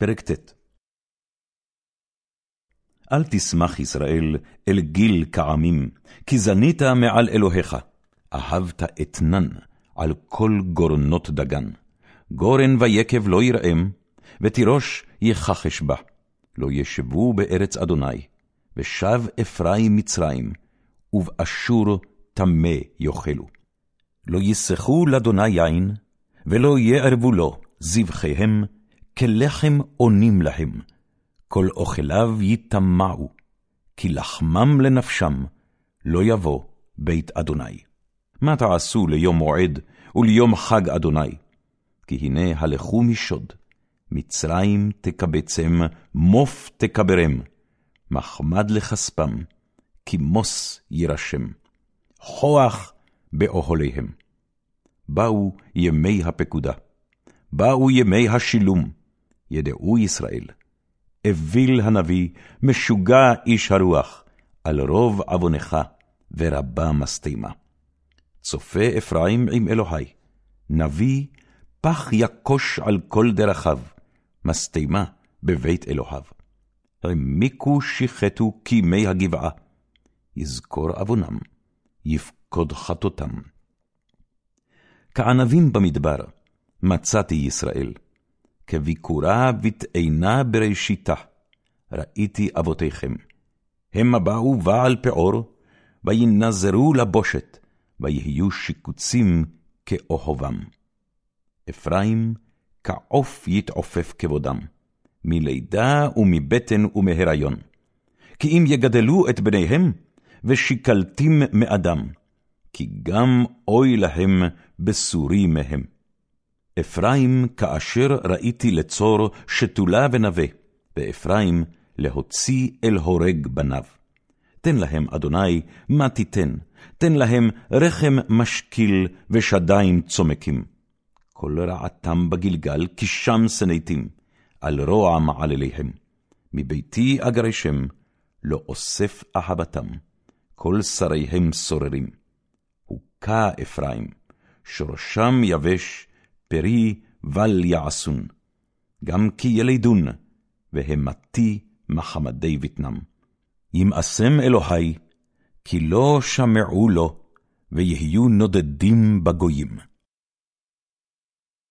פרק ט. אל תשמח ישראל אל גיל כעמים, כי זנית מעל אלוהיך, אהבת אתנן על כל גורנות דגן. גורן ויקב לא יראם, ותירוש יכחש בה. לא ישבו בארץ אדוני, ושב אפרים מצרים, ובאשור טמא יאכלו. לא יסחו לאדוני יין, ולא יערבו לו זבחיהם, כלחם עונים להם, כל אוכליו יטמעו, כי לחמם לנפשם לא יבוא בית אדוני. מה תעשו ליום מועד וליום חג אדוני? כי הנה הלכו משוד, מצרים תקבצם, מוף תקברם, מחמד לכספם, כי מוס יירשם, כוח באוהליהם. באו ימי הפקודה, באו ימי השילום, ידעו ישראל. אוויל הנביא, משוגע איש הרוח, על רוב עוונך, ורבה משטמה. צופה אפרים עם אלוהי, נביא, פח יקוש על כל דרכיו, משטמה בבית אלוהיו. העמיקו שיחתו כימי הגבעה, יזכור עוונם, יפקוד חטאותם. כענבים במדבר, מצאתי ישראל. כביקורה ותאנה בראשיתה, ראיתי אבותיכם. המה באו בעל פעור, וינזרו לבושת, ויהיו שיקוצים כאוהבם. אפרים, כעוף יתעופף כבודם, מלידה ומבטן ומהיריון. כי אם יגדלו את בניהם, ושיקלתים מאדם, כי גם אוי להם בסורי מהם. אפרים כאשר ראיתי לצור שתולה ונווה, ואפרים להוציא אל הורג בניו. תן להם, אדוני, מה תיתן, תן להם רחם משקיל ושדיים צומקים. כל רעתם בגלגל, כי שם שנאתים, על רוע מעלליהם. מביתי אגרשם, לא אוסף אהבתם, כל שריהם סוררים. הוכה אפרים, שורשם יבש, פרי בל יעשון, גם כי ילידון, והמתי מחמדי בטנם. ימאסם אלוהי, כי לא שמעו לו, ויהיו נודדים בגויים.